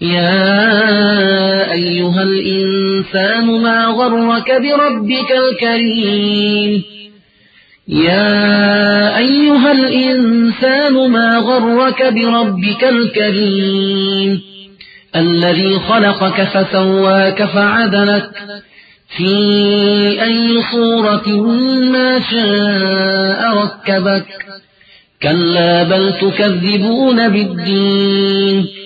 يا أيها الإنسان ما غرك بربك الكريم؟ يا أيها الإنسان ما غرك بربك الكريم؟ الذي خلقك فسواك فعدلك في أي صورة ما شاء ركبك. كلا بل تكذبون بالدين.